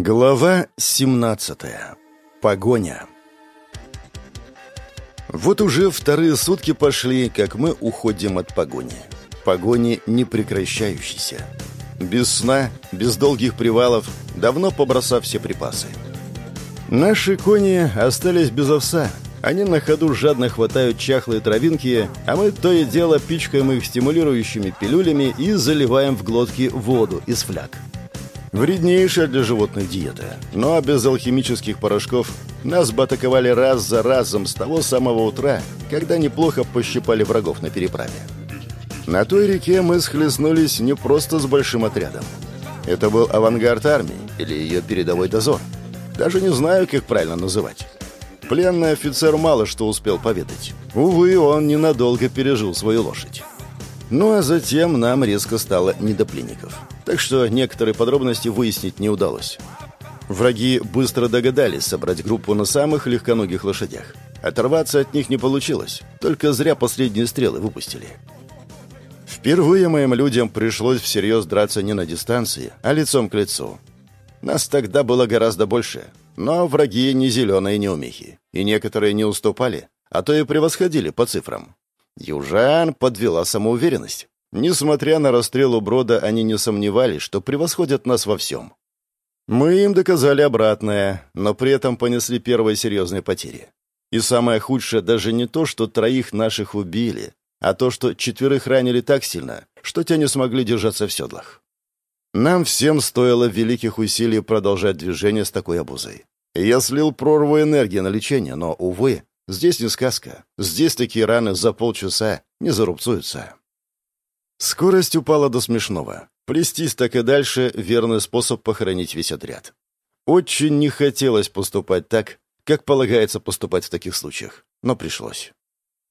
Глава 17. Погоня. Вот уже вторые сутки пошли, как мы уходим от погони. Погони не прекращающейся. Без сна, без долгих привалов, давно побросав все припасы. Наши кони остались без овса. Они на ходу жадно хватают чахлые травинки, а мы то и дело пичкаем их стимулирующими пилюлями и заливаем в глотки воду из фляг. Вреднейшая для животных диета. Но без алхимических порошков нас бы атаковали раз за разом с того самого утра, когда неплохо пощипали врагов на переправе. На той реке мы схлестнулись не просто с большим отрядом. Это был авангард армии или ее передовой дозор. Даже не знаю, как правильно называть. Пленный офицер мало что успел поведать. Увы, он ненадолго пережил свою лошадь. Ну а затем нам резко стало не до пленников так что некоторые подробности выяснить не удалось. Враги быстро догадались собрать группу на самых легконогих лошадях. Оторваться от них не получилось, только зря последние стрелы выпустили. Впервые моим людям пришлось всерьез драться не на дистанции, а лицом к лицу. Нас тогда было гораздо больше, но враги не зеленые неумехи, и некоторые не уступали, а то и превосходили по цифрам. Южан подвела самоуверенность. Несмотря на расстрел у Брода, они не сомневались, что превосходят нас во всем. Мы им доказали обратное, но при этом понесли первые серьезные потери. И самое худшее даже не то, что троих наших убили, а то, что четверых ранили так сильно, что те не смогли держаться в седлах. Нам всем стоило великих усилий продолжать движение с такой обузой. Я слил прорву энергии на лечение, но, увы, здесь не сказка. Здесь такие раны за полчаса не зарубцуются. Скорость упала до смешного. Плестись так и дальше — верный способ похоронить весь отряд. Очень не хотелось поступать так, как полагается поступать в таких случаях, но пришлось.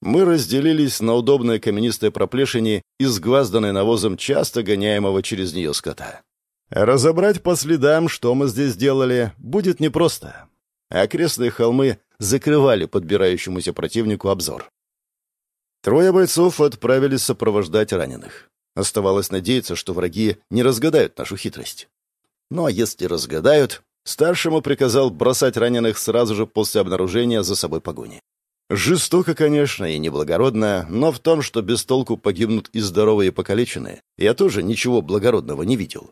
Мы разделились на удобной каменистой проплешине, изгвазданной навозом часто гоняемого через нее скота. Разобрать по следам, что мы здесь делали, будет непросто. Окрестные холмы закрывали подбирающемуся противнику обзор. Трое бойцов отправились сопровождать раненых. Оставалось надеяться, что враги не разгадают нашу хитрость. Ну а если разгадают, старшему приказал бросать раненых сразу же после обнаружения за собой погони. Жестоко, конечно, и неблагородно, но в том, что без толку погибнут и здоровые и покалеченные, я тоже ничего благородного не видел.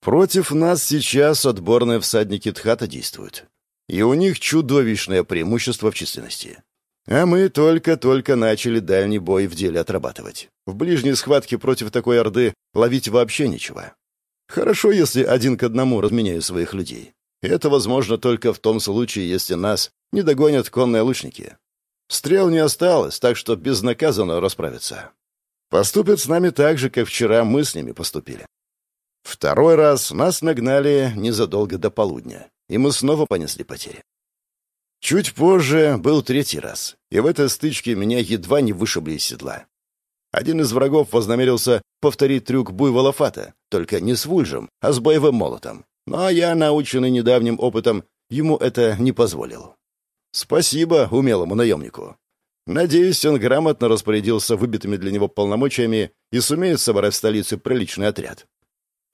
Против нас сейчас отборные всадники Тхата действуют. И у них чудовищное преимущество в численности. А мы только-только начали дальний бой в деле отрабатывать. В ближней схватке против такой орды ловить вообще нечего. Хорошо, если один к одному разменяю своих людей. Это возможно только в том случае, если нас не догонят конные лучники. Стрел не осталось, так что безнаказанно расправиться. Поступят с нами так же, как вчера мы с ними поступили. Второй раз нас нагнали незадолго до полудня, и мы снова понесли потери. Чуть позже был третий раз, и в этой стычке меня едва не вышибли из седла. Один из врагов вознамерился повторить трюк буйвола Фата, только не с вульжем, а с боевым молотом. Но я, наученный недавним опытом, ему это не позволил. Спасибо умелому наемнику. Надеюсь, он грамотно распорядился выбитыми для него полномочиями и сумеет собрать в столице приличный отряд.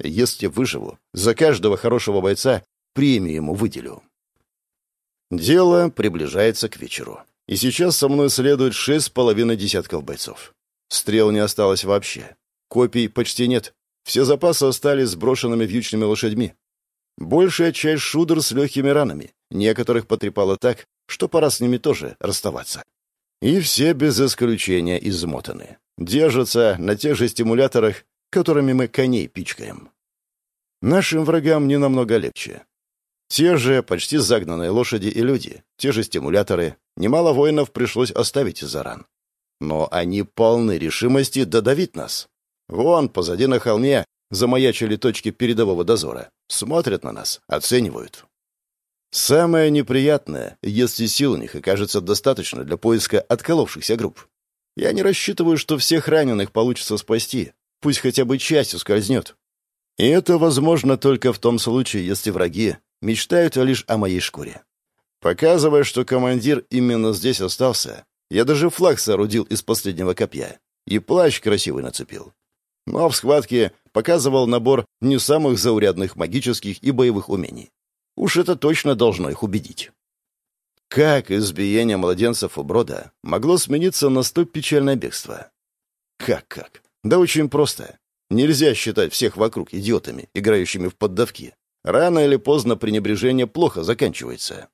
Если выживу, за каждого хорошего бойца премию ему выделю. Дело приближается к вечеру. И сейчас со мной следует шесть с половиной десятков бойцов. Стрел не осталось вообще. Копий почти нет. Все запасы остались сброшенными вьючными лошадьми. Большая часть шудр с легкими ранами. Некоторых потрепало так, что пора с ними тоже расставаться. И все без исключения измотаны. Держатся на тех же стимуляторах, которыми мы коней пичкаем. Нашим врагам не намного легче. Те же почти загнанные лошади и люди, те же стимуляторы. Немало воинов пришлось оставить из-за ран. Но они полны решимости додавить нас. Вон, позади на холме, замаячили точки передового дозора. Смотрят на нас, оценивают. Самое неприятное, если сил у них окажется достаточно для поиска отколовшихся групп. Я не рассчитываю, что всех раненых получится спасти. Пусть хотя бы часть ускользнет. И это возможно только в том случае, если враги мечтают лишь о моей шкуре. Показывая, что командир именно здесь остался, я даже флаг соорудил из последнего копья и плащ красивый нацепил. Но в схватке показывал набор не самых заурядных магических и боевых умений. Уж это точно должно их убедить. Как избиение младенцев у Брода могло смениться на столь печальное бегство? Как-как? Да очень просто. Нельзя считать всех вокруг идиотами, играющими в поддавки. Рано или поздно пренебрежение плохо заканчивается.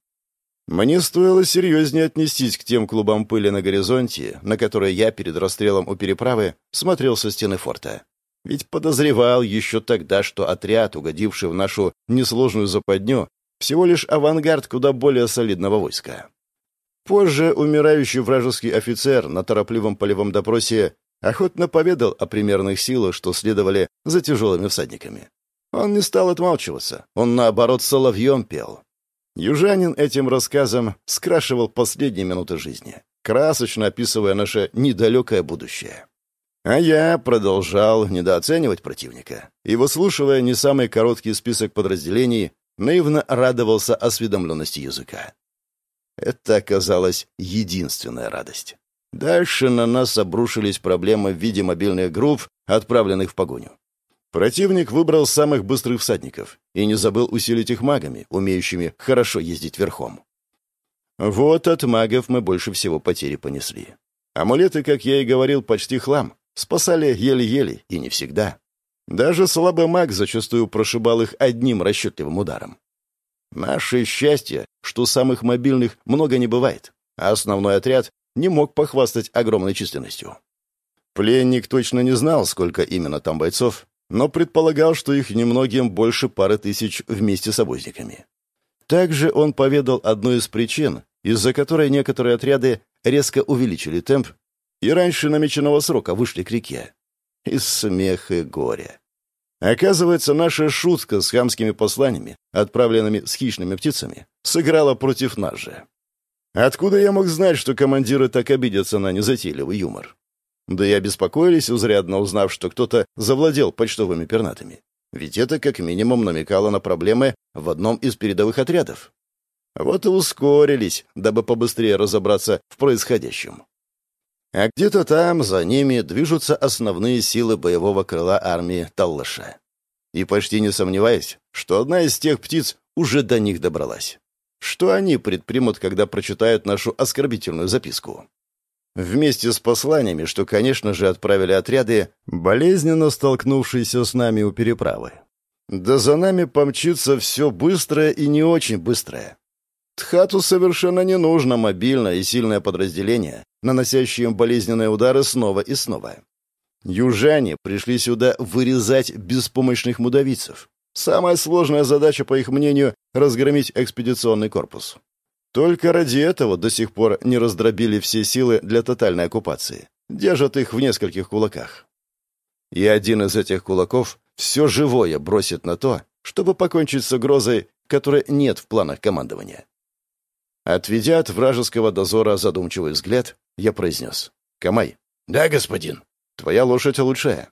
Мне стоило серьезнее отнестись к тем клубам пыли на горизонте, на которые я перед расстрелом у переправы смотрел со стены форта. Ведь подозревал еще тогда, что отряд, угодивший в нашу несложную западню, всего лишь авангард куда более солидного войска. Позже умирающий вражеский офицер на торопливом полевом допросе охотно поведал о примерных силах, что следовали за тяжелыми всадниками. Он не стал отмалчиваться, он, наоборот, соловьем пел. Южанин этим рассказом скрашивал последние минуты жизни, красочно описывая наше недалекое будущее. А я продолжал недооценивать противника и, выслушивая не самый короткий список подразделений, наивно радовался осведомленности языка. Это оказалась единственная радость. Дальше на нас обрушились проблемы в виде мобильных групп, отправленных в погоню. Противник выбрал самых быстрых всадников и не забыл усилить их магами, умеющими хорошо ездить верхом. Вот от магов мы больше всего потери понесли. Амулеты, как я и говорил, почти хлам. Спасали еле-еле и не всегда. Даже слабый маг зачастую прошибал их одним расчетливым ударом. Наше счастье, что самых мобильных много не бывает, а основной отряд не мог похвастать огромной численностью. Пленник точно не знал, сколько именно там бойцов, но предполагал, что их немногим больше пары тысяч вместе с обозниками. Также он поведал одну из причин, из-за которой некоторые отряды резко увеличили темп и раньше намеченного срока вышли к реке. И смех, и горе. Оказывается, наша шутка с хамскими посланиями, отправленными с хищными птицами, сыграла против нас же. Откуда я мог знать, что командиры так обидятся на незатейливый юмор? Да и обеспокоились, узрядно узнав, что кто-то завладел почтовыми пернатами. Ведь это как минимум намекало на проблемы в одном из передовых отрядов. Вот и ускорились, дабы побыстрее разобраться в происходящем. А где-то там, за ними, движутся основные силы боевого крыла армии Таллаша. И почти не сомневаясь, что одна из тех птиц уже до них добралась. Что они предпримут, когда прочитают нашу оскорбительную записку? Вместе с посланиями, что, конечно же, отправили отряды, болезненно столкнувшиеся с нами у переправы. Да за нами помчится все быстрое и не очень быстрое. Тхату совершенно не нужно мобильное и сильное подразделение, наносящее им болезненные удары снова и снова. Южане пришли сюда вырезать беспомощных мудавицев. Самая сложная задача, по их мнению, разгромить экспедиционный корпус. Только ради этого до сих пор не раздробили все силы для тотальной оккупации. Держат их в нескольких кулаках. И один из этих кулаков все живое бросит на то, чтобы покончить с угрозой, которой нет в планах командования. Отведя от вражеского дозора задумчивый взгляд, я произнес. «Камай». «Да, господин». «Твоя лошадь лучшая».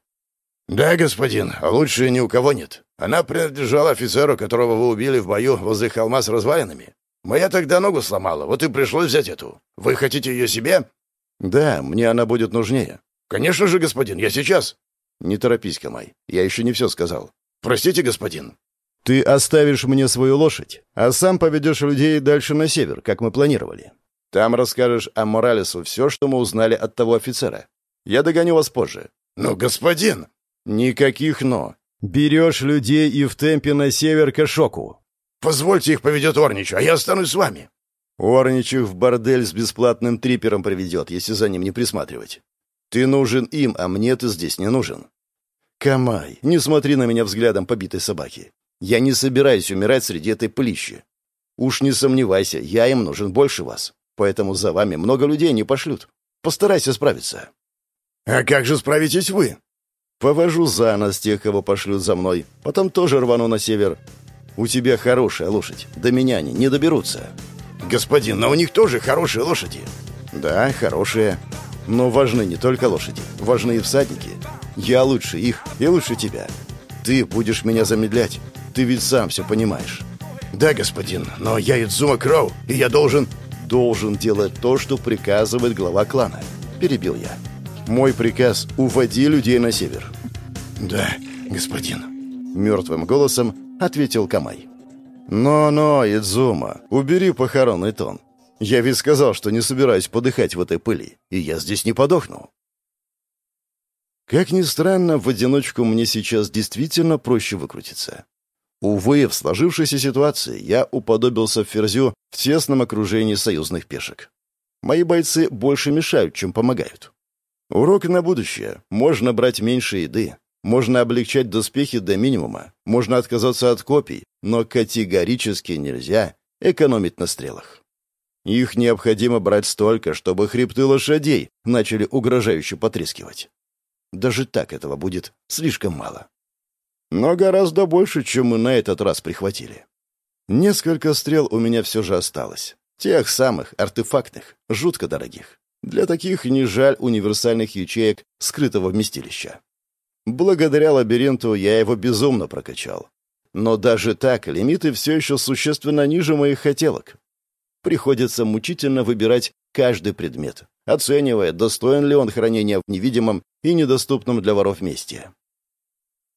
«Да, господин, а лучше ни у кого нет. Она принадлежала офицеру, которого вы убили в бою возле холма с развалинами. Моя тогда ногу сломала, вот и пришлось взять эту. Вы хотите ее себе?» «Да, мне она будет нужнее». «Конечно же, господин, я сейчас». «Не торопись, Камай, я еще не все сказал». «Простите, господин». «Ты оставишь мне свою лошадь, а сам поведешь людей дальше на север, как мы планировали. Там расскажешь о Моралесу все, что мы узнали от того офицера. Я догоню вас позже». «Но, господин...» «Никаких «но». Берешь людей и в темпе на север к Ашоку. Позвольте их поведет Орничу, а я останусь с вами». Орнич их в бордель с бесплатным трипером проведет, если за ним не присматривать. Ты нужен им, а мне ты здесь не нужен. Камай, не смотри на меня взглядом побитой собаки. Я не собираюсь умирать среди этой пылищи. Уж не сомневайся, я им нужен больше вас. Поэтому за вами много людей не пошлют. Постарайся справиться. А как же справитесь вы? Повожу за нас тех, кого пошлют за мной. Потом тоже рвану на север. У тебя хорошая лошадь. До меня они не доберутся. Господин, но у них тоже хорошие лошади. Да, хорошие. Но важны не только лошади. Важны и всадники. Я лучше их и лучше тебя. Ты будешь меня замедлять. Ты ведь сам все понимаешь. Да, господин, но я Идзума Кроу, и я должен... Должен делать то, что приказывает глава клана. Перебил я. Мой приказ — уводи людей на север. Да, господин. Мертвым голосом ответил Камай. «Но-но, Идзума, убери похоронный тон. Я ведь сказал, что не собираюсь подыхать в этой пыли, и я здесь не подохну». Как ни странно, в одиночку мне сейчас действительно проще выкрутиться. Увы, в сложившейся ситуации я уподобился Ферзю в тесном окружении союзных пешек. Мои бойцы больше мешают, чем помогают. Урок на будущее. Можно брать меньше еды, можно облегчать доспехи до минимума, можно отказаться от копий, но категорически нельзя экономить на стрелах. Их необходимо брать столько, чтобы хребты лошадей начали угрожающе потрескивать. Даже так этого будет слишком мало. Но гораздо больше, чем мы на этот раз прихватили. Несколько стрел у меня все же осталось. Тех самых, артефактных, жутко дорогих. Для таких не жаль универсальных ячеек скрытого вместилища. Благодаря лабиринту я его безумно прокачал. Но даже так лимиты все еще существенно ниже моих хотелок. Приходится мучительно выбирать каждый предмет, оценивая, достоин ли он хранения в невидимом и недоступном для воров месте.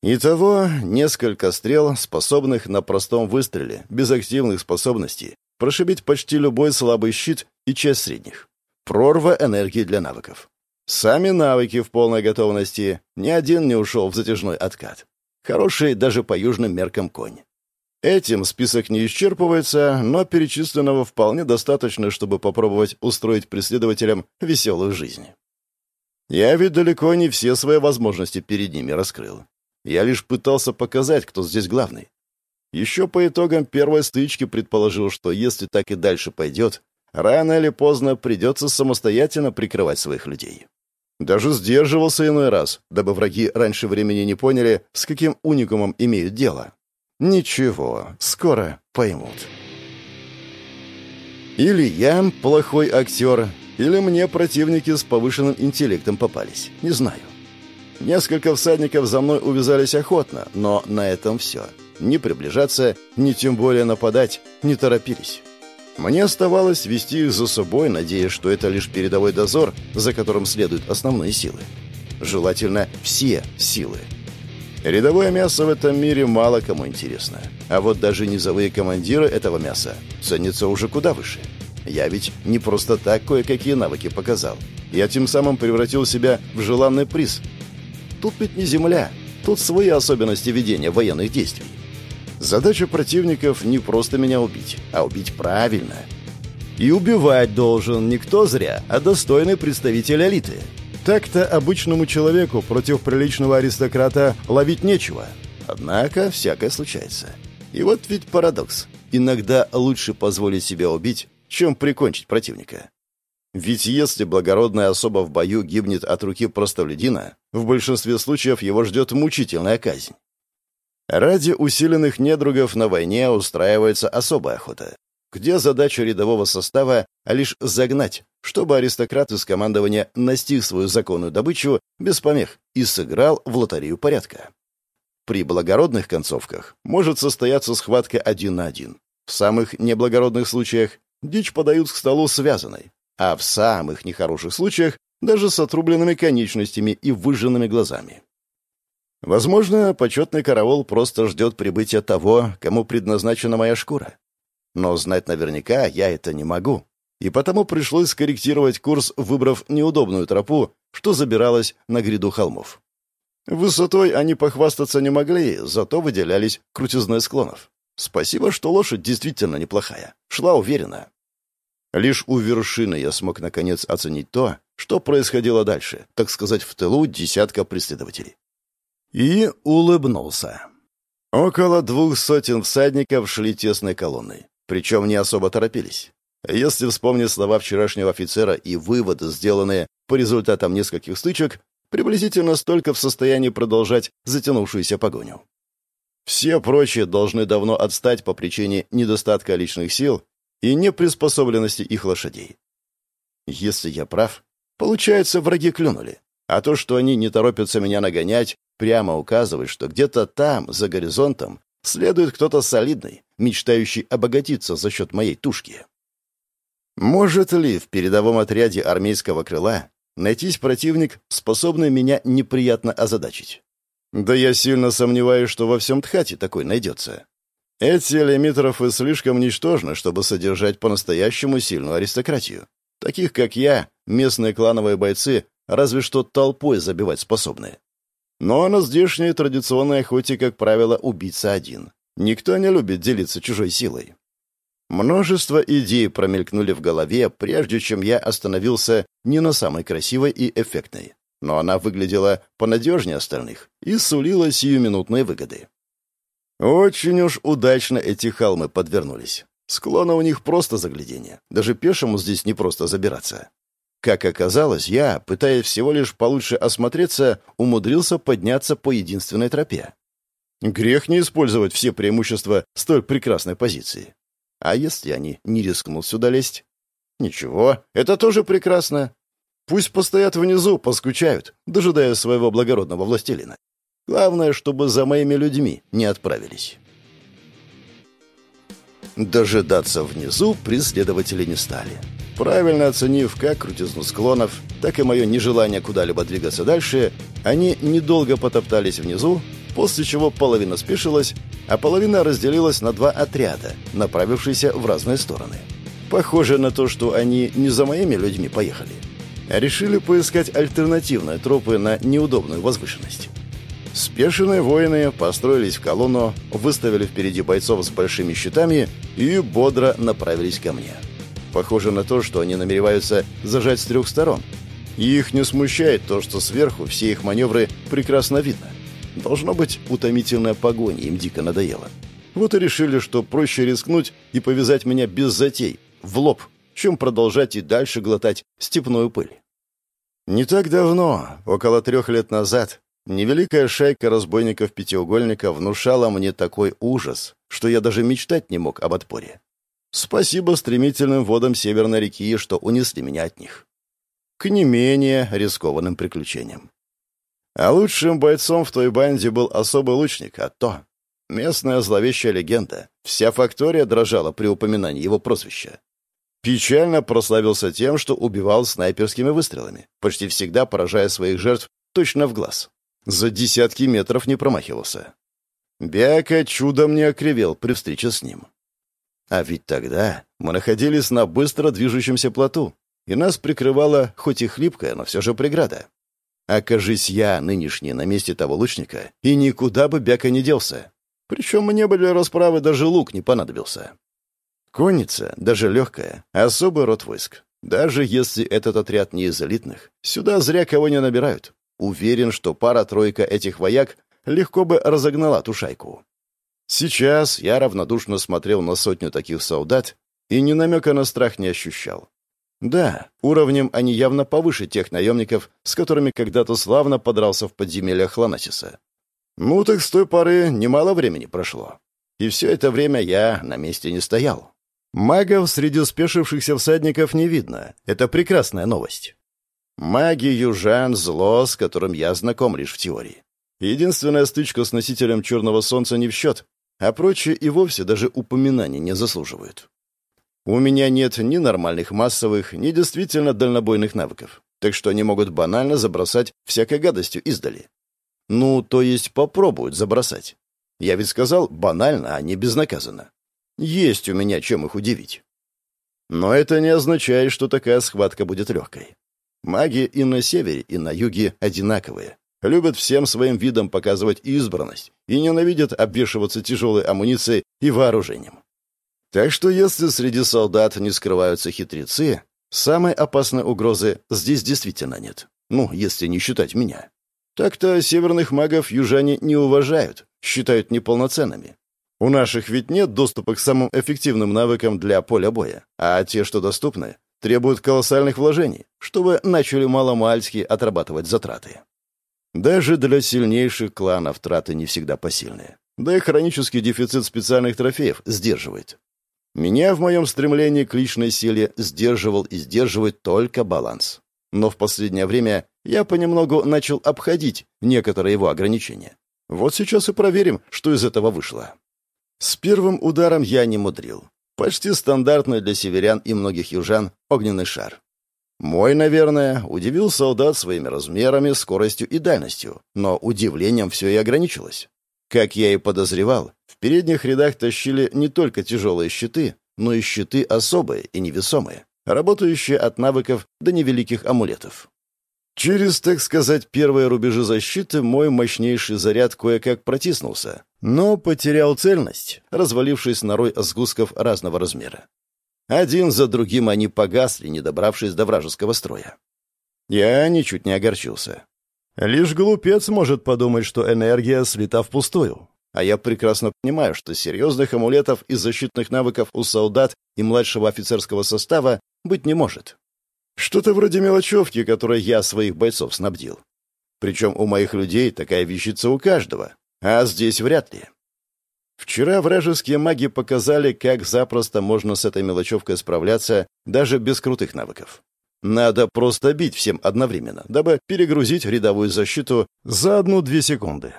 Итого несколько стрел, способных на простом выстреле, без активных способностей, прошибить почти любой слабый щит и часть средних. Прорва энергии для навыков. Сами навыки в полной готовности. Ни один не ушел в затяжной откат. Хороший даже по южным меркам конь. Этим список не исчерпывается, но перечисленного вполне достаточно, чтобы попробовать устроить преследователям веселую жизнь. Я ведь далеко не все свои возможности перед ними раскрыл. Я лишь пытался показать, кто здесь главный. Еще по итогам первой стычки предположил, что если так и дальше пойдет, рано или поздно придется самостоятельно прикрывать своих людей. Даже сдерживался иной раз, дабы враги раньше времени не поняли, с каким уникумом имеют дело. Ничего, скоро поймут. Или я плохой актер, или мне противники с повышенным интеллектом попались. Не знаю. Несколько всадников за мной увязались охотно, но на этом все. Ни приближаться, ни тем более нападать не торопились. Мне оставалось вести их за собой, надеясь, что это лишь передовой дозор, за которым следуют основные силы. Желательно все силы. Рядовое мясо в этом мире мало кому интересно. А вот даже низовые командиры этого мяса ценятся уже куда выше. Я ведь не просто так кое-какие навыки показал. Я тем самым превратил себя в желанный приз. Тут ведь не земля. Тут свои особенности ведения военных действий. Задача противников не просто меня убить, а убить правильно. И убивать должен не кто зря, а достойный представитель элиты. Так-то обычному человеку против приличного аристократа ловить нечего. Однако всякое случается. И вот ведь парадокс. Иногда лучше позволить себя убить, чем прикончить противника. Ведь если благородная особа в бою гибнет от руки простолюдина, в большинстве случаев его ждет мучительная казнь. Ради усиленных недругов на войне устраивается особая охота, где задача рядового состава лишь загнать, чтобы аристократ из командования настиг свою законную добычу без помех и сыграл в лотерею порядка. При благородных концовках может состояться схватка один на один. В самых неблагородных случаях дичь подают к столу связанной, а в самых нехороших случаях даже с отрубленными конечностями и выжженными глазами. Возможно, почетный караул просто ждет прибытия того, кому предназначена моя шкура. Но знать наверняка я это не могу. И потому пришлось скорректировать курс, выбрав неудобную тропу, что забиралась на гряду холмов. Высотой они похвастаться не могли, зато выделялись крутизной склонов. Спасибо, что лошадь действительно неплохая. Шла уверенно. Лишь у вершины я смог наконец оценить то, что происходило дальше, так сказать, в тылу десятка преследователей и улыбнулся. Около двух сотен всадников шли тесной колонной, причем не особо торопились. Если вспомнить слова вчерашнего офицера и выводы, сделанные по результатам нескольких стычек, приблизительно столько в состоянии продолжать затянувшуюся погоню. Все прочие должны давно отстать по причине недостатка личных сил и неприспособленности их лошадей. Если я прав, получается, враги клюнули. А то, что они не торопятся меня нагонять, прямо указывает, что где-то там, за горизонтом, следует кто-то солидный, мечтающий обогатиться за счет моей тушки. Может ли в передовом отряде армейского крыла найтись противник, способный меня неприятно озадачить? Да я сильно сомневаюсь, что во всем Тхате такой найдется. Эти лимитрофы слишком ничтожны, чтобы содержать по-настоящему сильную аристократию. Таких, как я, местные клановые бойцы разве что толпой забивать способны. Но на здешней традиционной охоте, как правило, убийца один. Никто не любит делиться чужой силой. Множество идей промелькнули в голове, прежде чем я остановился не на самой красивой и эффектной. Но она выглядела понадежнее остальных и сулила сиюминутные выгоды. Очень уж удачно эти холмы подвернулись. Склоны у них просто заглядение. Даже пешему здесь не просто забираться. Как оказалось, я, пытаясь всего лишь получше осмотреться, умудрился подняться по единственной тропе. Грех не использовать все преимущества столь прекрасной позиции. А если они не рискнут сюда лезть? Ничего, это тоже прекрасно. Пусть постоят внизу, поскучают, дожидая своего благородного властелина. Главное, чтобы за моими людьми не отправились. Дожидаться внизу преследователи не стали. Правильно оценив как крутизну склонов, так и мое нежелание куда-либо двигаться дальше, они недолго потоптались внизу, после чего половина спешилась, а половина разделилась на два отряда, направившиеся в разные стороны. Похоже на то, что они не за моими людьми поехали, а решили поискать альтернативные тропы на неудобную возвышенность. Спешенные воины построились в колонну, выставили впереди бойцов с большими щитами и бодро направились ко мне. Похоже на то, что они намереваются зажать с трех сторон. И их не смущает то, что сверху все их маневры прекрасно видно. Должно быть, утомительная погоня им дико надоела. Вот и решили, что проще рискнуть и повязать меня без затей, в лоб, чем продолжать и дальше глотать степную пыль. Не так давно, около трех лет назад, невеликая шайка разбойников-пятиугольника внушала мне такой ужас, что я даже мечтать не мог об отпоре. Спасибо стремительным водам Северной реки, что унесли меня от них. К не менее рискованным приключениям. А лучшим бойцом в той банде был особый лучник, а то местная зловещая легенда. Вся фактория дрожала при упоминании его прозвища. Печально прославился тем, что убивал снайперскими выстрелами, почти всегда поражая своих жертв точно в глаз. За десятки метров не промахивался. Бяка чудом не окривел при встрече с ним. А ведь тогда мы находились на быстро движущемся плоту, и нас прикрывала хоть и хлипкая, но все же преграда. Окажись я нынешний на месте того лучника, и никуда бы Бяка не делся. Причем мне бы для расправы даже лук не понадобился. Конница, даже легкая, особый род войск. Даже если этот отряд не из элитных, сюда зря кого не набирают. Уверен, что пара-тройка этих вояк легко бы разогнала ту шайку. Сейчас я равнодушно смотрел на сотню таких солдат и ни намека на страх не ощущал. Да, уровнем они явно повыше тех наемников, с которыми когда-то славно подрался в подземельях Хлонасиса. Ну так с той поры немало времени прошло. И все это время я на месте не стоял. Магов среди спешившихся всадников не видно. Это прекрасная новость. Маги южан — зло, с которым я знаком лишь в теории. Единственная стычка с носителем Черного Солнца не в счет а прочие и вовсе даже упоминания не заслуживают. У меня нет ни нормальных массовых, ни действительно дальнобойных навыков, так что они могут банально забросать всякой гадостью издали. Ну, то есть попробуют забросать. Я ведь сказал банально, а не безнаказанно. Есть у меня чем их удивить. Но это не означает, что такая схватка будет легкой. Маги и на севере, и на юге одинаковые любят всем своим видом показывать избранность и ненавидят обвешиваться тяжелой амуницией и вооружением. Так что если среди солдат не скрываются хитрецы, самой опасной угрозы здесь действительно нет. Ну, если не считать меня. Так-то северных магов южане не уважают, считают неполноценными. У наших ведь нет доступа к самым эффективным навыкам для поля боя, а те, что доступны, требуют колоссальных вложений, чтобы начали маломальски отрабатывать затраты. Даже для сильнейших кланов траты не всегда посильные. Да и хронический дефицит специальных трофеев сдерживает. Меня в моем стремлении к личной силе сдерживал и сдерживает только баланс. Но в последнее время я понемногу начал обходить некоторые его ограничения. Вот сейчас и проверим, что из этого вышло. С первым ударом я не мудрил. Почти стандартный для северян и многих южан огненный шар. Мой, наверное, удивил солдат своими размерами, скоростью и дальностью, но удивлением все и ограничилось. Как я и подозревал, в передних рядах тащили не только тяжелые щиты, но и щиты особые и невесомые, работающие от навыков до невеликих амулетов. Через, так сказать, первые рубежи защиты мой мощнейший заряд кое-как протиснулся, но потерял цельность, развалившись на рой сгустков разного размера. Один за другим они погасли, не добравшись до вражеского строя. Я ничуть не огорчился. Лишь глупец может подумать, что энергия слита впустую. А я прекрасно понимаю, что серьезных амулетов и защитных навыков у солдат и младшего офицерского состава быть не может. Что-то вроде мелочевки, которой я своих бойцов снабдил. Причем у моих людей такая вещица у каждого, а здесь вряд ли. Вчера вражеские маги показали, как запросто можно с этой мелочевкой справляться даже без крутых навыков. Надо просто бить всем одновременно, дабы перегрузить рядовую защиту за одну-две секунды.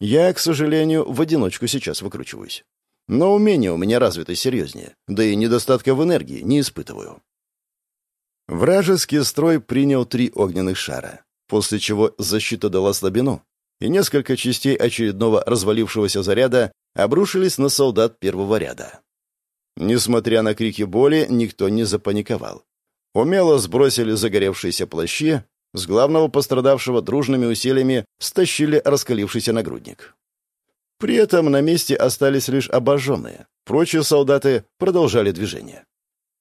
Я, к сожалению, в одиночку сейчас выкручиваюсь. Но умения у меня развиты серьезнее, да и недостатка в энергии не испытываю. Вражеский строй принял три огненных шара, после чего защита дала слабину, и несколько частей очередного развалившегося заряда обрушились на солдат первого ряда. Несмотря на крики боли, никто не запаниковал. Умело сбросили загоревшиеся плащи, с главного пострадавшего дружными усилиями стащили раскалившийся нагрудник. При этом на месте остались лишь обожженные. Прочие солдаты продолжали движение.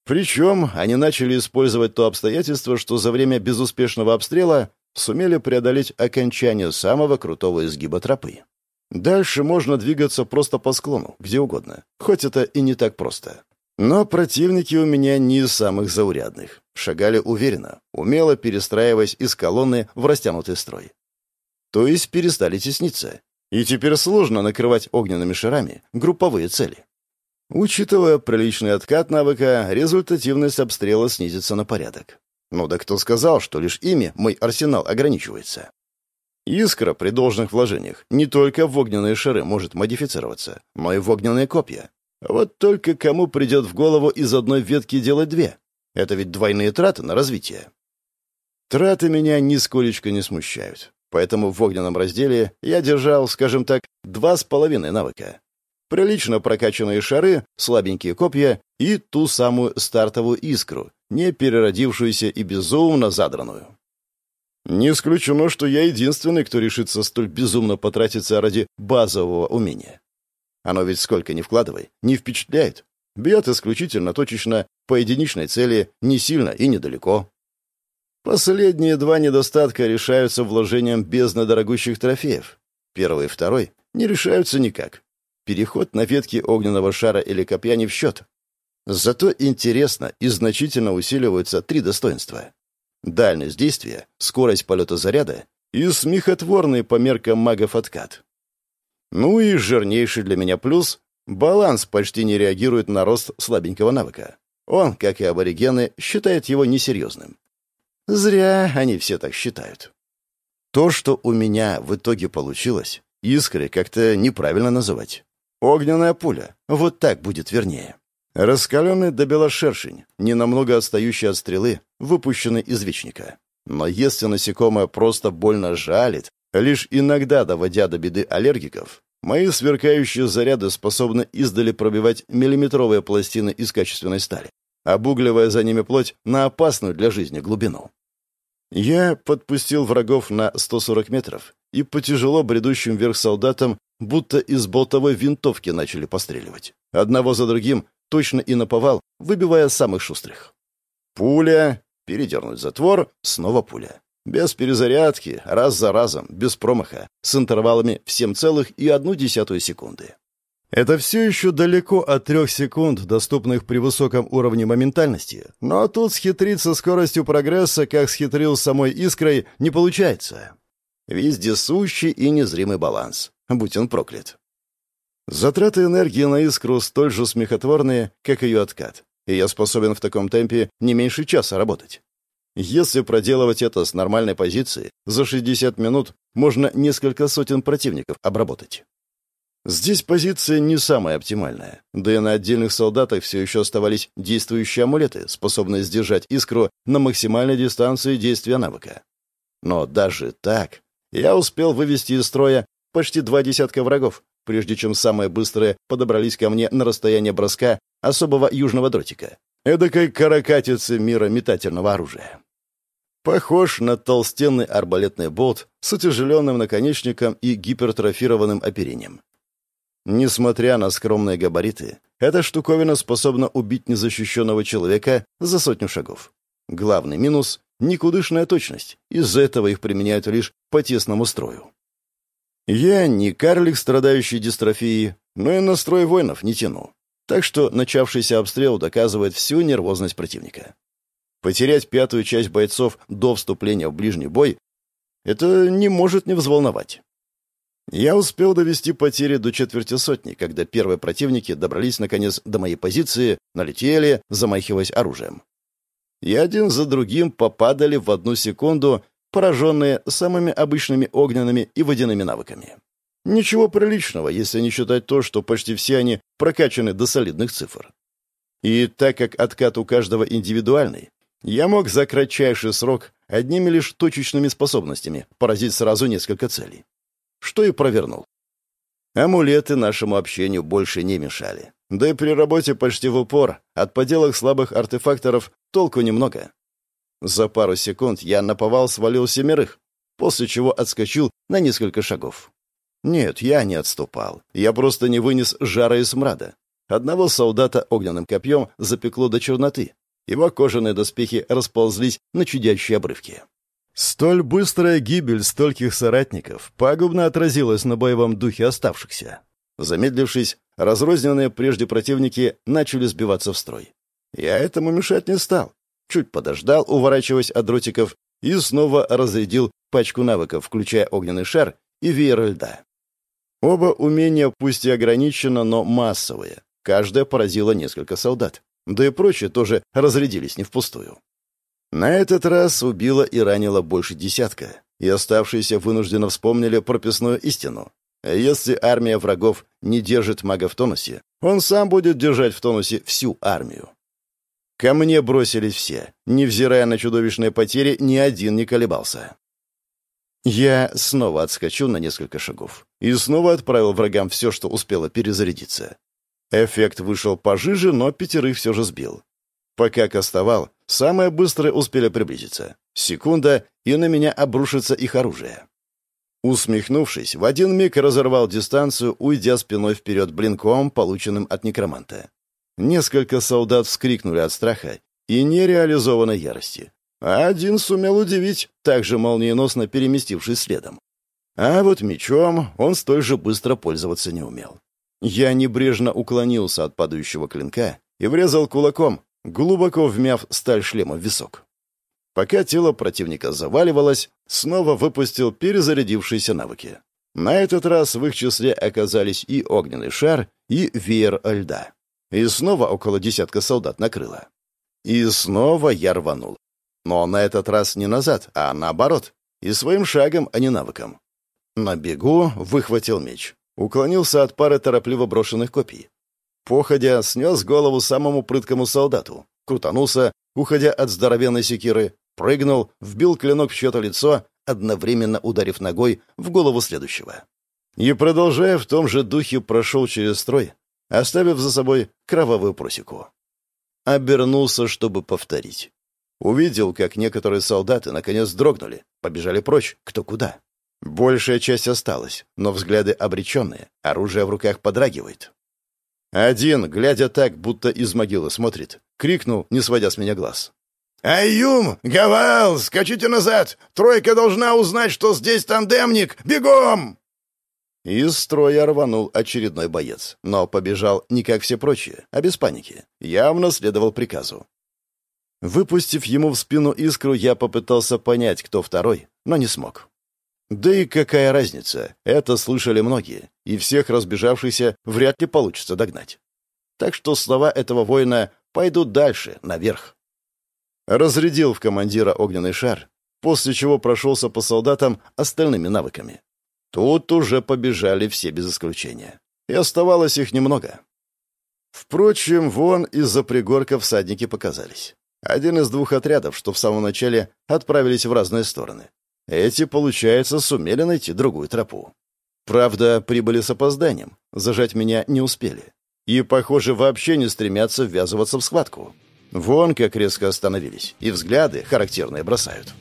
Причем они начали использовать то обстоятельство, что за время безуспешного обстрела сумели преодолеть окончание самого крутого изгиба тропы. Дальше можно двигаться просто по склону, где угодно, хоть это и не так просто. Но противники у меня не из самых заурядных. Шагали уверенно, умело перестраиваясь из колонны в растянутый строй. То есть перестали тесниться. И теперь сложно накрывать огненными шарами групповые цели. Учитывая приличный откат навыка, результативность обстрела снизится на порядок. Ну да кто сказал, что лишь ими мой арсенал ограничивается? Искра при должных вложениях не только в огненные шары может модифицироваться, но и в огненные копья. Вот только кому придет в голову из одной ветки делать две? Это ведь двойные траты на развитие. Траты меня нисколечко не смущают. Поэтому в огненном разделе я держал, скажем так, два с половиной навыка прилично прокачанные шары, слабенькие копья и ту самую стартовую искру, не переродившуюся и безумно задранную. Не исключено, что я единственный, кто решится столь безумно потратиться ради базового умения. Оно ведь сколько ни вкладывай, не впечатляет. Бьет исключительно точечно, по единичной цели, не сильно и недалеко. Последние два недостатка решаются вложением бездны дорогущих трофеев. Первый и второй не решаются никак. Переход на ветки огненного шара или копья не в счет. Зато интересно и значительно усиливаются три достоинства. Дальность действия, скорость полета заряда и смехотворный по меркам магов откат. Ну и жирнейший для меня плюс — баланс почти не реагирует на рост слабенького навыка. Он, как и аборигены, считает его несерьезным. Зря они все так считают. То, что у меня в итоге получилось, искры как-то неправильно называть. Огненная пуля. Вот так будет вернее. Раскаленный до белошершень, ненамного отстающий от стрелы, выпущенный из вечника. Но если насекомое просто больно жалит, лишь иногда доводя до беды аллергиков, мои сверкающие заряды способны издали пробивать миллиметровые пластины из качественной стали, обугливая за ними плоть на опасную для жизни глубину. Я подпустил врагов на 140 метров и по тяжело бредущим вверх солдатам будто из болтовой винтовки начали постреливать. Одного за другим, точно и наповал, выбивая самых шустрых. Пуля, передернуть затвор, снова пуля. Без перезарядки, раз за разом, без промаха, с интервалами в 7,1 секунды. Это все еще далеко от трех секунд, доступных при высоком уровне моментальности, но тут схитриться скоростью прогресса, как схитрил самой искрой, не получается. Вездесущий и незримый баланс будь он проклят. Затраты энергии на искру столь же смехотворные, как ее откат, и я способен в таком темпе не меньше часа работать. Если проделывать это с нормальной позиции, за 60 минут можно несколько сотен противников обработать. Здесь позиция не самая оптимальная, да и на отдельных солдатах все еще оставались действующие амулеты, способные сдержать искру на максимальной дистанции действия навыка. Но даже так я успел вывести из строя почти два десятка врагов, прежде чем самые быстрые подобрались ко мне на расстояние броска особого южного дротика. Эдакой каракатицы мира метательного оружия. Похож на толстенный арбалетный болт с утяжеленным наконечником и гипертрофированным оперением. Несмотря на скромные габариты, эта штуковина способна убить незащищенного человека за сотню шагов. Главный минус — никудышная точность. Из-за этого их применяют лишь по тесному строю. Я не карлик, страдающий дистрофией, но и на строй воинов не тяну. Так что начавшийся обстрел доказывает всю нервозность противника. Потерять пятую часть бойцов до вступления в ближний бой — это не может не взволновать. Я успел довести потери до четверти сотни, когда первые противники добрались, наконец, до моей позиции, налетели, замахиваясь оружием. И один за другим попадали в одну секунду, пораженные самыми обычными огненными и водяными навыками. Ничего приличного, если не считать то, что почти все они прокачаны до солидных цифр. И так как откат у каждого индивидуальный, я мог за кратчайший срок одними лишь точечными способностями поразить сразу несколько целей. Что и провернул. Амулеты нашему общению больше не мешали. Да и при работе почти в упор от поделок слабых артефакторов толку немного. За пару секунд я наповал свалил семерых, после чего отскочил на несколько шагов. Нет, я не отступал. Я просто не вынес жара и смрада. Одного солдата огненным копьем запекло до черноты. Его кожаные доспехи расползлись на чудящие обрывки. Столь быстрая гибель стольких соратников пагубно отразилась на боевом духе оставшихся. Замедлившись, разрозненные прежде противники начали сбиваться в строй. Я этому мешать не стал. Чуть подождал, уворачиваясь от дротиков, и снова разрядил пачку навыков, включая огненный шар и веер льда. Оба умения пусть и ограничено, но массовые. Каждое поразило несколько солдат. Да и прочие тоже разрядились не впустую. На этот раз убило и ранило больше десятка, и оставшиеся вынужденно вспомнили прописную истину. Если армия врагов не держит мага в тонусе, он сам будет держать в тонусе всю армию. Ко мне бросились все. Невзирая на чудовищные потери, ни один не колебался. Я снова отскочил на несколько шагов и снова отправил врагам все, что успело перезарядиться. Эффект вышел пожиже, но пятерых все же сбил. Пока кастовал, самые быстрые успели приблизиться. Секунда, и на меня обрушится их оружие. Усмехнувшись, в один миг разорвал дистанцию, уйдя спиной вперед блинком, полученным от некроманта. Несколько солдат вскрикнули от страха и нереализованной ярости. А один сумел удивить, также молниеносно переместившись следом. А вот мечом он столь же быстро пользоваться не умел. Я небрежно уклонился от падающего клинка и врезал кулаком, глубоко вмяв сталь шлема в висок. Пока тело противника заваливалось, снова выпустил перезарядившиеся навыки. На этот раз в их числе оказались и огненный шар, и веер льда. И снова около десятка солдат накрыло. И снова я рванул. Но на этот раз не назад, а наоборот. И своим шагом, а не навыком. На бегу выхватил меч. Уклонился от пары торопливо брошенных копий. Походя, снес голову самому прыткому солдату. Крутанулся, уходя от здоровенной секиры. Прыгнул, вбил клинок в чье-то лицо, одновременно ударив ногой в голову следующего. И, продолжая в том же духе, прошел через строй, оставив за собой кровавую просеку. Обернулся, чтобы повторить. Увидел, как некоторые солдаты наконец дрогнули, побежали прочь, кто куда. Большая часть осталась, но взгляды обреченные, оружие в руках подрагивает. Один, глядя так, будто из могилы смотрит, крикнул, не сводя с меня глаз. «Аюм! Гавал! Скачите назад! Тройка должна узнать, что здесь тандемник! Бегом!» Из строя рванул очередной боец, но побежал не как все прочие, а без паники. Явно следовал приказу. Выпустив ему в спину искру, я попытался понять, кто второй, но не смог. Да и какая разница, это слышали многие, и всех разбежавшихся вряд ли получится догнать. Так что слова этого воина пойдут дальше, наверх. Разрядил в командира огненный шар, после чего прошелся по солдатам остальными навыками. Тут уже побежали все без исключения. И оставалось их немного. Впрочем, вон из-за пригорка всадники показались. Один из двух отрядов, что в самом начале отправились в разные стороны. Эти, получается, сумели найти другую тропу. Правда, прибыли с опозданием. Зажать меня не успели. И, похоже, вообще не стремятся ввязываться в схватку. Вон как резко остановились. И взгляды характерные бросают.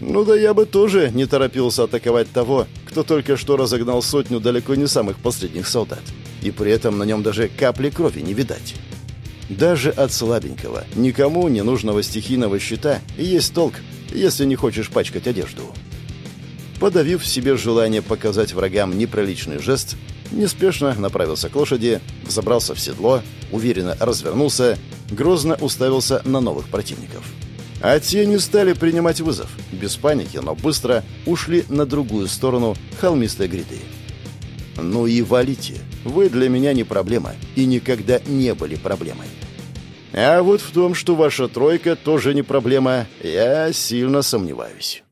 Ну да я бы тоже не торопился атаковать того, кто только что разогнал сотню далеко не самых последних солдат. И при этом на нем даже капли крови не видать. Даже от слабенького, никому не нужного стихийного щита есть толк, если не хочешь пачкать одежду. Подавив в себе желание показать врагам неприличный жест, неспешно направился к лошади, взобрался в седло, уверенно развернулся, грозно уставился на новых противников. А те не стали принимать вызов. Без паники, но быстро ушли на другую сторону холмистой гряды. «Ну и валите. Вы для меня не проблема и никогда не были проблемой. А вот в том, что ваша тройка тоже не проблема, я сильно сомневаюсь».